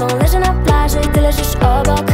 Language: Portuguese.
nową leży na plaży i ty leżysz obok.